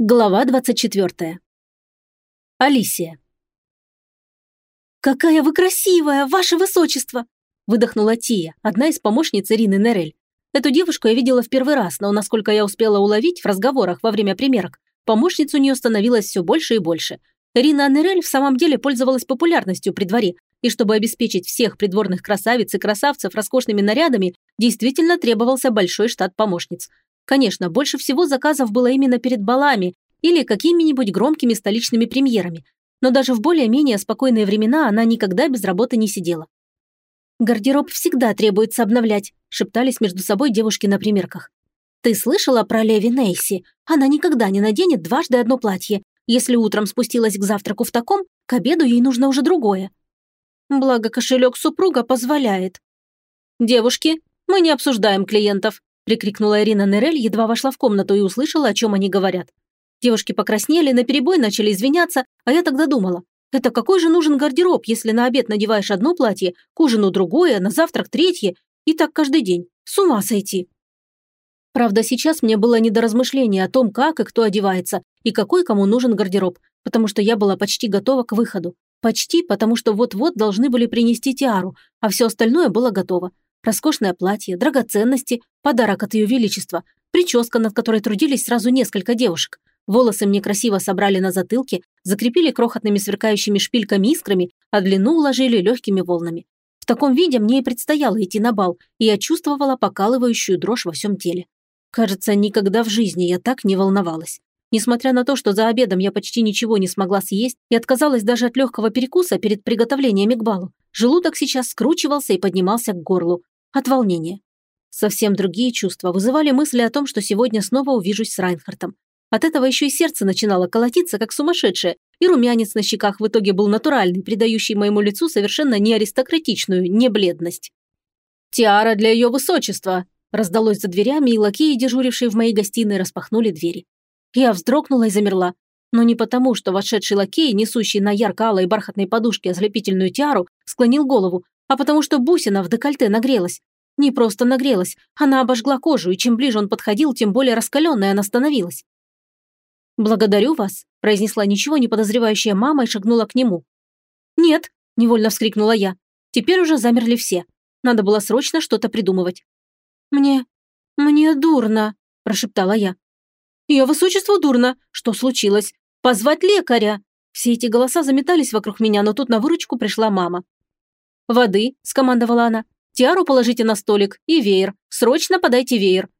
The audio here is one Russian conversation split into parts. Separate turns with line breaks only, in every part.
Глава 24. Алисия. «Какая вы красивая, ваше высочество!» выдохнула Тия, одна из помощниц Ирины Нерель. Эту девушку я видела в первый раз, но, насколько я успела уловить в разговорах во время примерок, помощниц у нее становилось все больше и больше. Ирина Нерель в самом деле пользовалась популярностью при дворе, и чтобы обеспечить всех придворных красавиц и красавцев роскошными нарядами, действительно требовался большой штат помощниц – Конечно, больше всего заказов было именно перед балами или какими-нибудь громкими столичными премьерами, но даже в более-менее спокойные времена она никогда без работы не сидела. «Гардероб всегда требуется обновлять», – шептались между собой девушки на примерках. «Ты слышала про Леви Нейси? Она никогда не наденет дважды одно платье. Если утром спустилась к завтраку в таком, к обеду ей нужно уже другое». Благо кошелек супруга позволяет. «Девушки, мы не обсуждаем клиентов», прикрикнула Ирина Нерель, едва вошла в комнату и услышала, о чем они говорят. Девушки покраснели, наперебой начали извиняться, а я тогда думала, это какой же нужен гардероб, если на обед надеваешь одно платье, к ужину другое, на завтрак третье, и так каждый день. С ума сойти. Правда, сейчас мне было не до размышления о том, как и кто одевается, и какой кому нужен гардероб, потому что я была почти готова к выходу. Почти, потому что вот-вот должны были принести тиару, а все остальное было готово. Роскошное платье, драгоценности, подарок от ее величества, прическа, над которой трудились сразу несколько девушек. Волосы мне красиво собрали на затылке, закрепили крохотными сверкающими шпильками искрами, а длину уложили легкими волнами. В таком виде мне и предстояло идти на бал, и я чувствовала покалывающую дрожь во всем теле. Кажется, никогда в жизни я так не волновалась. Несмотря на то, что за обедом я почти ничего не смогла съесть и отказалась даже от легкого перекуса перед приготовлениями к балу, желудок сейчас скручивался и поднимался к горлу, от волнения. Совсем другие чувства вызывали мысли о том, что сегодня снова увижусь с Райнхартом. От этого еще и сердце начинало колотиться, как сумасшедшее, и румянец на щеках в итоге был натуральный, придающий моему лицу совершенно не аристократичную, не бледность. «Тиара для ее высочества!» раздалось за дверями, и лакеи, дежурившие в моей гостиной, распахнули двери. Я вздрогнула и замерла. Но не потому, что вошедший лакей, несущий на ярко-алой бархатной подушке ослепительную тиару, склонил голову, а потому что бусина в декольте нагрелась. Не просто нагрелась, она обожгла кожу, и чем ближе он подходил, тем более раскаленная она становилась. «Благодарю вас», – произнесла ничего не подозревающая мама и шагнула к нему. «Нет», – невольно вскрикнула я. Теперь уже замерли все. Надо было срочно что-то придумывать. «Мне... мне дурно», – прошептала я. «Ее высочество дурно. Что случилось? Позвать лекаря!» Все эти голоса заметались вокруг меня, но тут на выручку пришла мама. «Воды», – скомандовала она. «Тиару положите на столик и веер. Срочно подайте веер».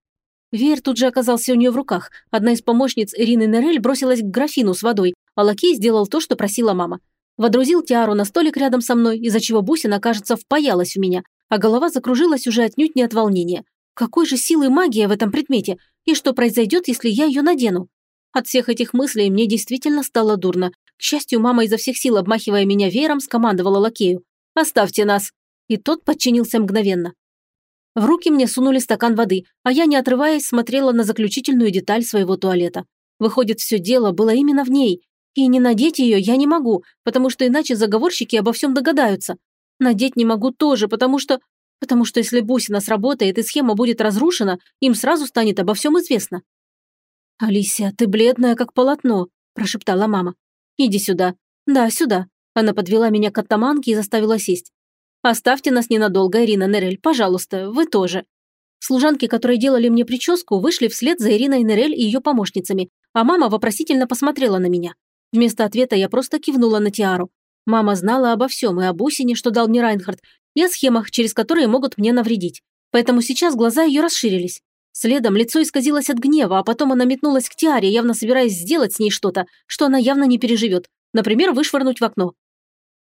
Веер тут же оказался у нее в руках. Одна из помощниц Ирины Нерель бросилась к графину с водой, а лакей сделал то, что просила мама. Водрузил Тиару на столик рядом со мной, из-за чего бусина, кажется, впаялась в меня, а голова закружилась уже отнюдь не от волнения. Какой же силы магия в этом предмете? И что произойдет, если я ее надену? От всех этих мыслей мне действительно стало дурно. К счастью, мама изо всех сил, обмахивая меня веером, скомандовала лакею. Оставьте нас!» И тот подчинился мгновенно. В руки мне сунули стакан воды, а я, не отрываясь, смотрела на заключительную деталь своего туалета. Выходит, все дело было именно в ней. И не надеть ее я не могу, потому что иначе заговорщики обо всем догадаются. Надеть не могу тоже, потому что... Потому что если бусина сработает и схема будет разрушена, им сразу станет обо всем известно. «Алисия, ты бледная, как полотно», – прошептала мама. «Иди сюда. Да, сюда. Она подвела меня к оттаманке и заставила сесть. «Оставьте нас ненадолго, Ирина Нерель, пожалуйста, вы тоже». Служанки, которые делали мне прическу, вышли вслед за Ириной Нерель и ее помощницами, а мама вопросительно посмотрела на меня. Вместо ответа я просто кивнула на Тиару. Мама знала обо всем, и об Усине, что дал мне Райнхард, и о схемах, через которые могут мне навредить. Поэтому сейчас глаза ее расширились. Следом лицо исказилось от гнева, а потом она метнулась к Тиаре, явно собираясь сделать с ней что-то, что она явно не переживет. Например, вышвырнуть в окно.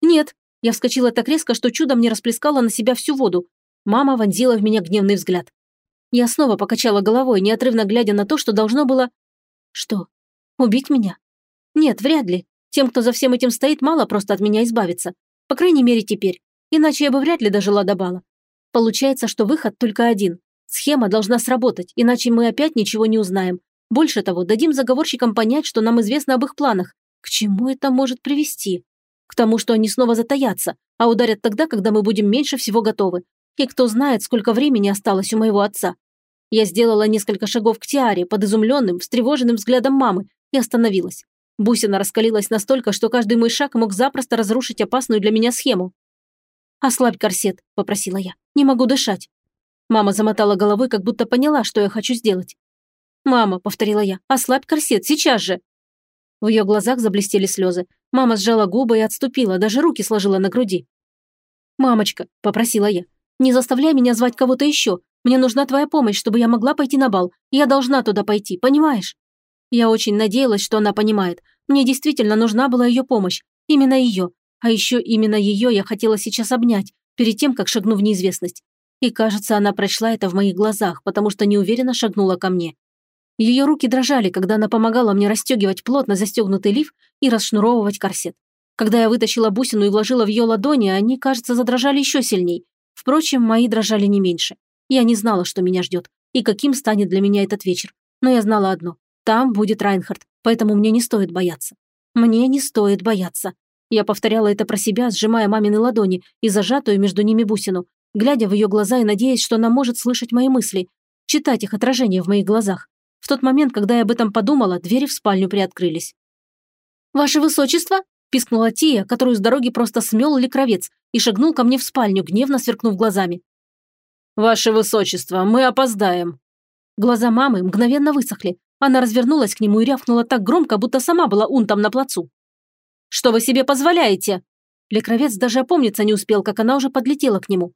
«Нет». Я вскочила так резко, что чудом не расплескала на себя всю воду. Мама вонзила в меня гневный взгляд. Я снова покачала головой, неотрывно глядя на то, что должно было... Что? Убить меня? Нет, вряд ли. Тем, кто за всем этим стоит, мало просто от меня избавиться. По крайней мере, теперь. Иначе я бы вряд ли дожила до бала. Получается, что выход только один. Схема должна сработать, иначе мы опять ничего не узнаем. Больше того, дадим заговорщикам понять, что нам известно об их планах. К чему это может привести? К тому, что они снова затаятся, а ударят тогда, когда мы будем меньше всего готовы. И кто знает, сколько времени осталось у моего отца. Я сделала несколько шагов к Тиаре под изумленным, встревоженным взглядом мамы и остановилась. Бусина раскалилась настолько, что каждый мой шаг мог запросто разрушить опасную для меня схему. «Ослабь корсет», – попросила я. «Не могу дышать». Мама замотала головой, как будто поняла, что я хочу сделать. «Мама», – повторила я, – «ослабь корсет, сейчас же». В ее глазах заблестели слезы. Мама сжала губы и отступила, даже руки сложила на груди. «Мамочка», – попросила я, – «не заставляй меня звать кого-то еще. Мне нужна твоя помощь, чтобы я могла пойти на бал. Я должна туда пойти, понимаешь?» Я очень надеялась, что она понимает. Мне действительно нужна была ее помощь. Именно ее. А еще именно ее я хотела сейчас обнять, перед тем, как шагну в неизвестность. И кажется, она прочла это в моих глазах, потому что неуверенно шагнула ко мне. Ее руки дрожали, когда она помогала мне расстегивать плотно застегнутый лиф и расшнуровывать корсет. Когда я вытащила бусину и вложила в ее ладони, они, кажется, задрожали еще сильней. Впрочем, мои дрожали не меньше. Я не знала, что меня ждет, и каким станет для меня этот вечер. Но я знала одно. Там будет Райнхард, поэтому мне не стоит бояться. Мне не стоит бояться. Я повторяла это про себя, сжимая мамины ладони и зажатую между ними бусину, глядя в ее глаза и надеясь, что она может слышать мои мысли, читать их отражение в моих глазах. В тот момент, когда я об этом подумала, двери в спальню приоткрылись. «Ваше высочество!» – пискнула Тия, которую с дороги просто смел ликровец, и шагнул ко мне в спальню, гневно сверкнув глазами. «Ваше высочество, мы опоздаем!» Глаза мамы мгновенно высохли. Она развернулась к нему и рявкнула так громко, будто сама была унтом на плацу. «Что вы себе позволяете?» Лекровец даже опомниться не успел, как она уже подлетела к нему.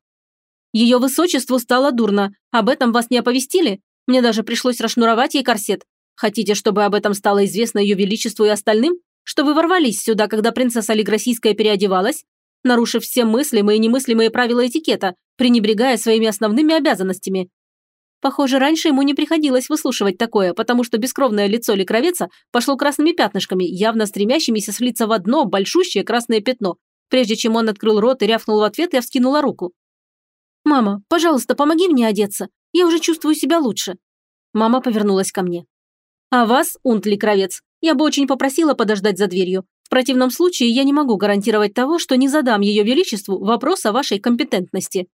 «Ее высочеству стало дурно. Об этом вас не оповестили? Мне даже пришлось расшнуровать ей корсет. Хотите, чтобы об этом стало известно ее величеству и остальным? Что вы ворвались сюда, когда принцесса Лигросийская переодевалась? Нарушив все мыслимые и немыслимые правила этикета, пренебрегая своими основными обязанностями. Похоже, раньше ему не приходилось выслушивать такое, потому что бескровное лицо Ликровеца пошло красными пятнышками, явно стремящимися слиться в одно большущее красное пятно, прежде чем он открыл рот и рявкнул в ответ, я вскинула руку. «Мама, пожалуйста, помоги мне одеться. Я уже чувствую себя лучше». Мама повернулась ко мне. «А вас, Унтли Кровец, я бы очень попросила подождать за дверью. В противном случае я не могу гарантировать того, что не задам ее величеству вопрос о вашей компетентности».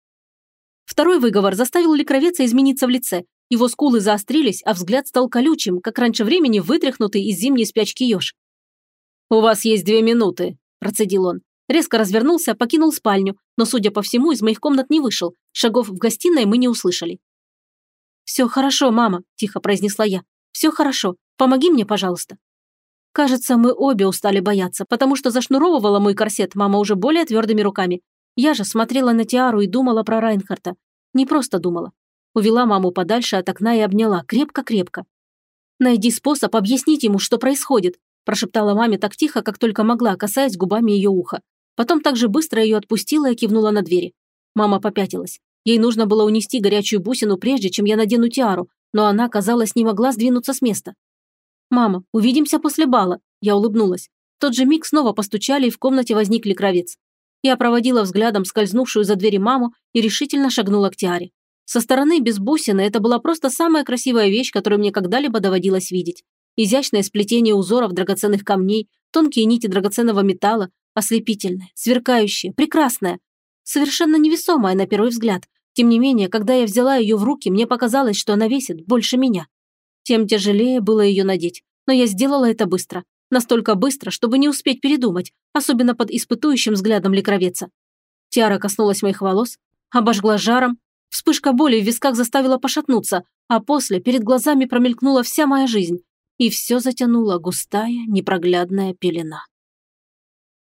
Второй выговор заставил Ликровеца измениться в лице. Его скулы заострились, а взгляд стал колючим, как раньше времени вытряхнутый из зимней спячки еж. «У вас есть две минуты», – процедил он. Резко развернулся, покинул спальню, но, судя по всему, из моих комнат не вышел. Шагов в гостиной мы не услышали. «Все хорошо, мама», – тихо произнесла я. «Все хорошо. Помоги мне, пожалуйста». Кажется, мы обе устали бояться, потому что зашнуровывала мой корсет мама уже более твердыми руками. Я же смотрела на Тиару и думала про Райнхарта. Не просто думала. Увела маму подальше от окна и обняла, крепко-крепко. «Найди способ объяснить ему, что происходит», прошептала маме так тихо, как только могла, касаясь губами ее уха. Потом так же быстро ее отпустила и кивнула на двери. Мама попятилась. Ей нужно было унести горячую бусину, прежде чем я надену тиару, но она, казалось, не могла сдвинуться с места. «Мама, увидимся после бала», – я улыбнулась. В тот же миг снова постучали, и в комнате возник ликровец. Я проводила взглядом скользнувшую за двери маму и решительно шагнула к тиаре. Со стороны без бусины это была просто самая красивая вещь, которую мне когда-либо доводилось видеть. Изящное сплетение узоров драгоценных камней, тонкие нити драгоценного металла, ослепительное, сверкающее, прекрасное. Совершенно невесомое на первый взгляд, тем не менее, когда я взяла ее в руки, мне показалось, что она весит больше меня. Тем тяжелее было ее надеть. Но я сделала это быстро. Настолько быстро, чтобы не успеть передумать, особенно под испытующим взглядом ликровеца. Тиара коснулась моих волос, обожгла жаром, вспышка боли в висках заставила пошатнуться, а после перед глазами промелькнула вся моя жизнь, и все затянула густая, непроглядная пелена.